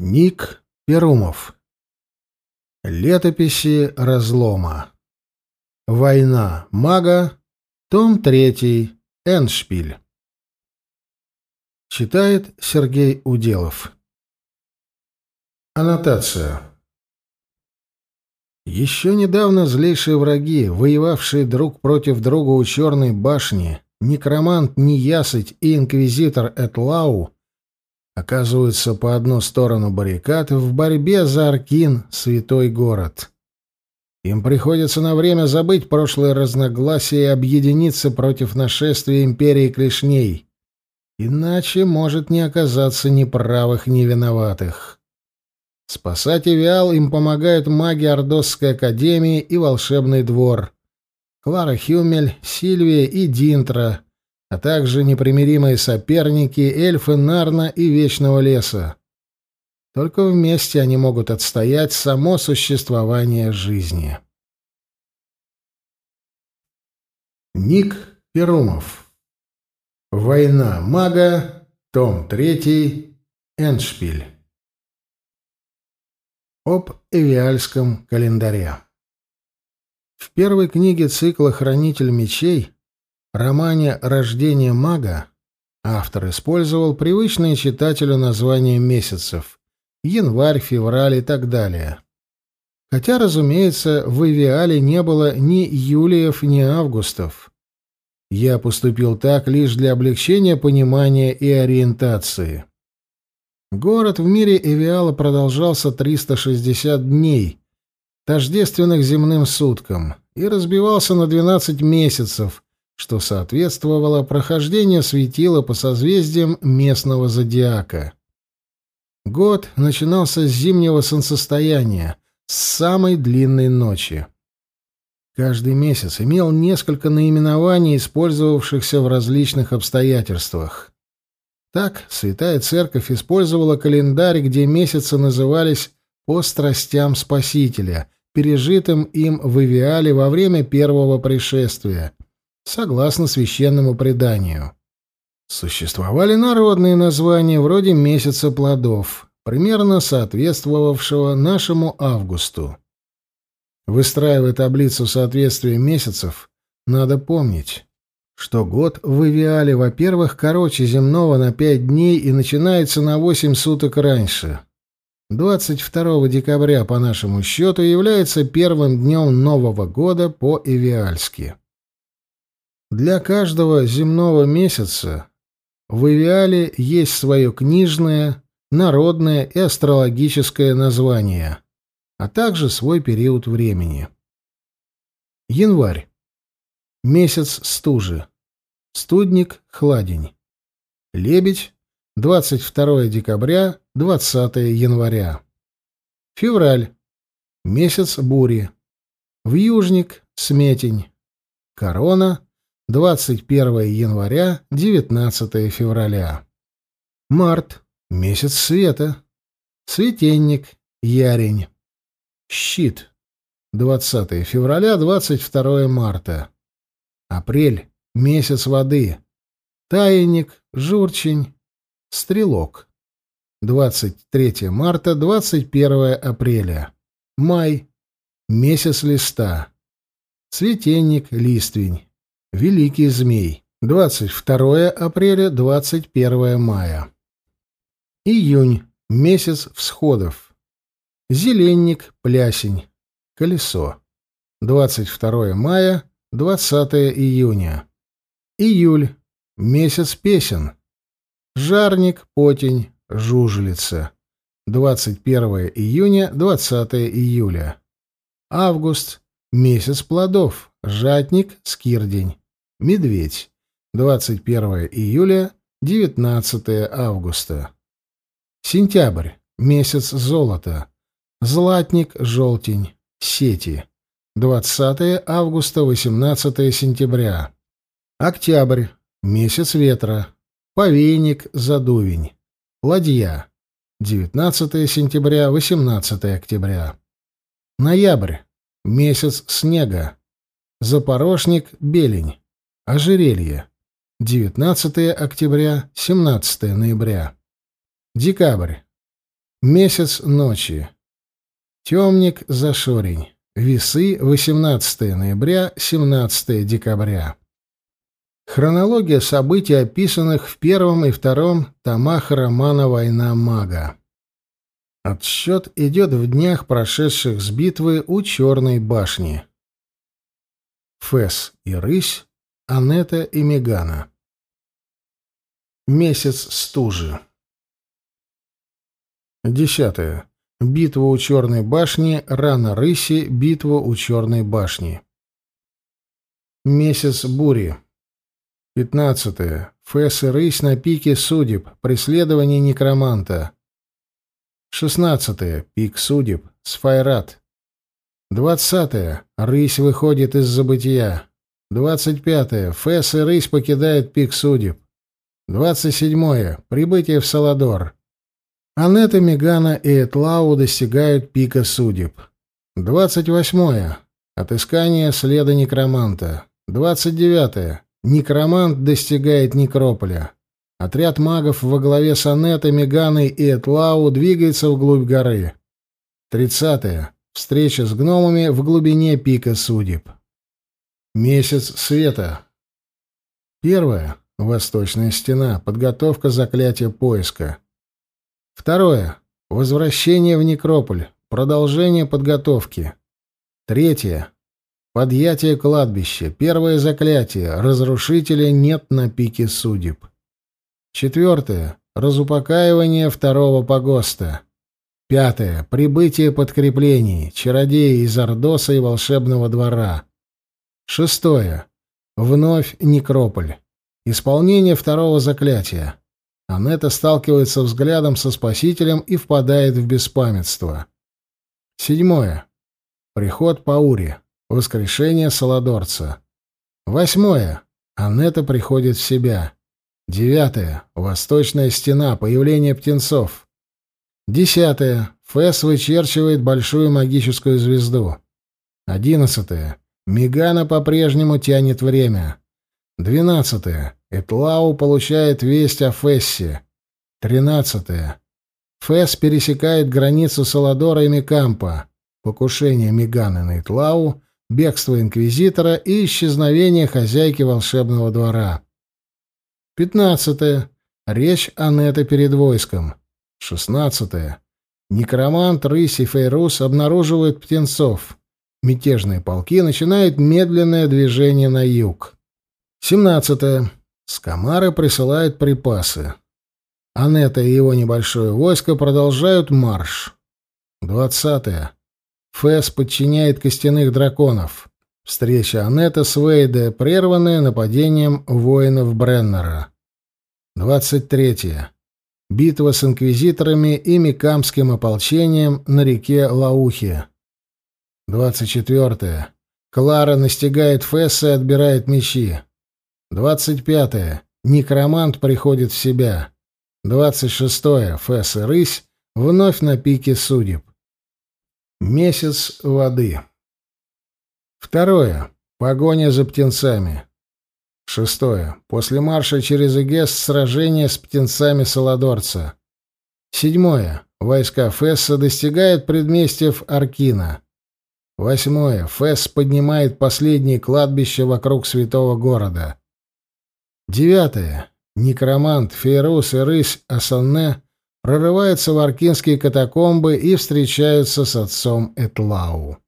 Ник Перумов. Летописи разлома. Война мага. Том 3. Эншпиль. Читает Сергей Уделов. Аннотация. Еще недавно злейшие враги, воевавшие друг против друга у Черной башни, некромант Неясыть и инквизитор Этлау, оказываются по одну сторону баррикад в борьбе за Аркин, святой город. Им приходится на время забыть прошлое разногласия и объединиться против нашествия империи клешней. Иначе может не оказаться ни правых, ни виноватых. Спасать Эвиал им помогают маги Ордосской академии и волшебный двор. Клара Хюмель, Сильвия и Динтра, а также непримиримые соперники эльфы Нарна и Вечного леса. Только вместе они могут отстоять само существование жизни. Ник Перумов. Война мага. Том 3. Эншпиль. Об Эвиальском календаре. В первой книге цикла «Хранитель мечей» романе «Рождение мага» автор использовал привычные читателю названия месяцев — январь, февраль и так далее. Хотя, разумеется, в Ивиале не было ни Юлиев, ни Августов. Я поступил так лишь для облегчения понимания и ориентации. Город в мире Эвиала продолжался 360 дней, тождественных земным суткам, и разбивался на 12 месяцев, что соответствовало прохождению светила по созвездиям местного зодиака. Год начинался с зимнего солнцестояния, с самой длинной ночи. Каждый месяц имел несколько наименований, использовавшихся в различных обстоятельствах. Так Святая Церковь использовала календарь, где месяцы назывались по страстям Спасителя, пережитым им в Ивиале во время первого пришествия — согласно священному преданию. Существовали народные названия вроде месяца плодов, примерно соответствовавшего нашему августу. Выстраивая таблицу соответствия месяцев, надо помнить, что год в Ивиале, во-первых, короче земного на пять дней и начинается на восемь суток раньше. 22 декабря по нашему счету является первым днем Нового года по-ивиальски. Для каждого земного месяца в Ивиале есть свое книжное, народное и астрологическое название, а также свой период времени. Январь. Месяц стужи. Студник, хладень. Лебедь. 22 декабря, 20 января. Февраль. Месяц бури. Вьюжник, сметень. Корона, 21 января, 19 февраля. Март. Месяц света. Светенник. Ярень. Щит. 20 февраля, 22 марта. Апрель. Месяц воды. Таянник. Журчень. Стрелок. 23 марта, 21 апреля. Май. Месяц листа. Цветенник, листвень. Великий змей. 22 апреля, 21 мая. Июнь. Месяц всходов. Зеленник, плясень. Колесо. 22 мая, 20 июня. Июль. Месяц песен. Жарник, потень, жужелица. 21 июня, 20 июля. Август. Месяц плодов. Жатник, скирдень. Медведь. 21 июля, 19 августа. Сентябрь. Месяц золота. Златник, желтень. Сети. 20 августа, 18 сентября. Октябрь. Месяц ветра. Повейник, задувень. Ладья. 19 сентября, 18 октября. Ноябрь. Месяц снега. Запорожник, белень. Ожерелье. 19 октября, 17 ноября. Декабрь. Месяц ночи. Темник Зашорень. Весы 18 ноября, 17 декабря. Хронология событий, описанных в первом и втором томах романа «Война мага». Отсчет идет в днях, прошедших с битвы у Черной башни. Фэс и Рысь, Анетта и Мегана. Месяц стужи. Десятое. Битва у Черной башни, рана Рыси, битва у Черной башни. Месяц бури. Пятнадцатое. Фэс и Рысь на пике судеб, преследование некроманта. Шестнадцатое. Пик судеб. Сфайрат. Двадцатое. Рысь выходит из забытия. Двадцать пятое. Фесс и Рысь покидают пик судеб. Двадцать седьмое. Прибытие в Саладор. Анетта, Мегана и Этлау достигают пика судеб. Двадцать восьмое. Отыскание следа некроманта. Двадцать девятое. Некромант достигает некрополя. Отряд магов во главе с Анеттой, Меганой и Этлау двигается вглубь горы. Тридцатое. Встреча с гномами в глубине пика судеб. Месяц света. Первое. Восточная стена. Подготовка заклятия поиска. Второе. Возвращение в некрополь. Продолжение подготовки. Третье. Подъятие кладбища. Первое заклятие. Разрушителя нет на пике судеб. Четвертое. Разупокаивание второго погоста. Пятое. Прибытие подкреплений. Чародеи из Ордоса и волшебного двора. Шестое. Вновь некрополь. Исполнение второго заклятия. Анетта сталкивается взглядом со Спасителем и впадает в беспамятство. Седьмое. Приход Паури. Воскрешение Саладорца. Восьмое. Анетта приходит в себя. Девятое. Восточная стена. Появление птенцов. Десятое. Фэс вычерчивает большую магическую звезду. Одиннадцатое. Мегана по-прежнему тянет время. Двенадцатое. Этлау получает весть о Фессе. Тринадцатое. Фесс пересекает границу Саладора и Микампа. Покушение Меганы на Этлау, бегство Инквизитора и исчезновение хозяйки волшебного двора. Пятнадцатое. Речь Анетты перед войском. Шестнадцатое. Некромант Рысь и Фейрус обнаруживают птенцов. Мятежные полки начинают медленное движение на юг. Семнадцатое. Скамары присылают припасы. Анетта и его небольшое войско продолжают марш. Двадцатое. Фэс подчиняет костяных драконов. Встреча Анетта с Вейде, прерванная нападением воинов Бреннера. 23. Битва с инквизиторами и Микамским ополчением на реке Лаухе. 24. Клара настигает Фесса и отбирает мечи. 25. Некромант приходит в себя. 26. Фесс и Рысь вновь на пике судеб. Месяц воды. Второе. Погоня за птенцами. Шестое. После марша через Эгест сражение с птенцами Саладорца. Седьмое. Войска Фесса достигают предместьев Аркина. Восьмое. Фесс поднимает последние кладбища вокруг святого города. Девятое. Некромант Фейрус и рысь Асанне прорываются в аркинские катакомбы и встречаются с отцом Этлау.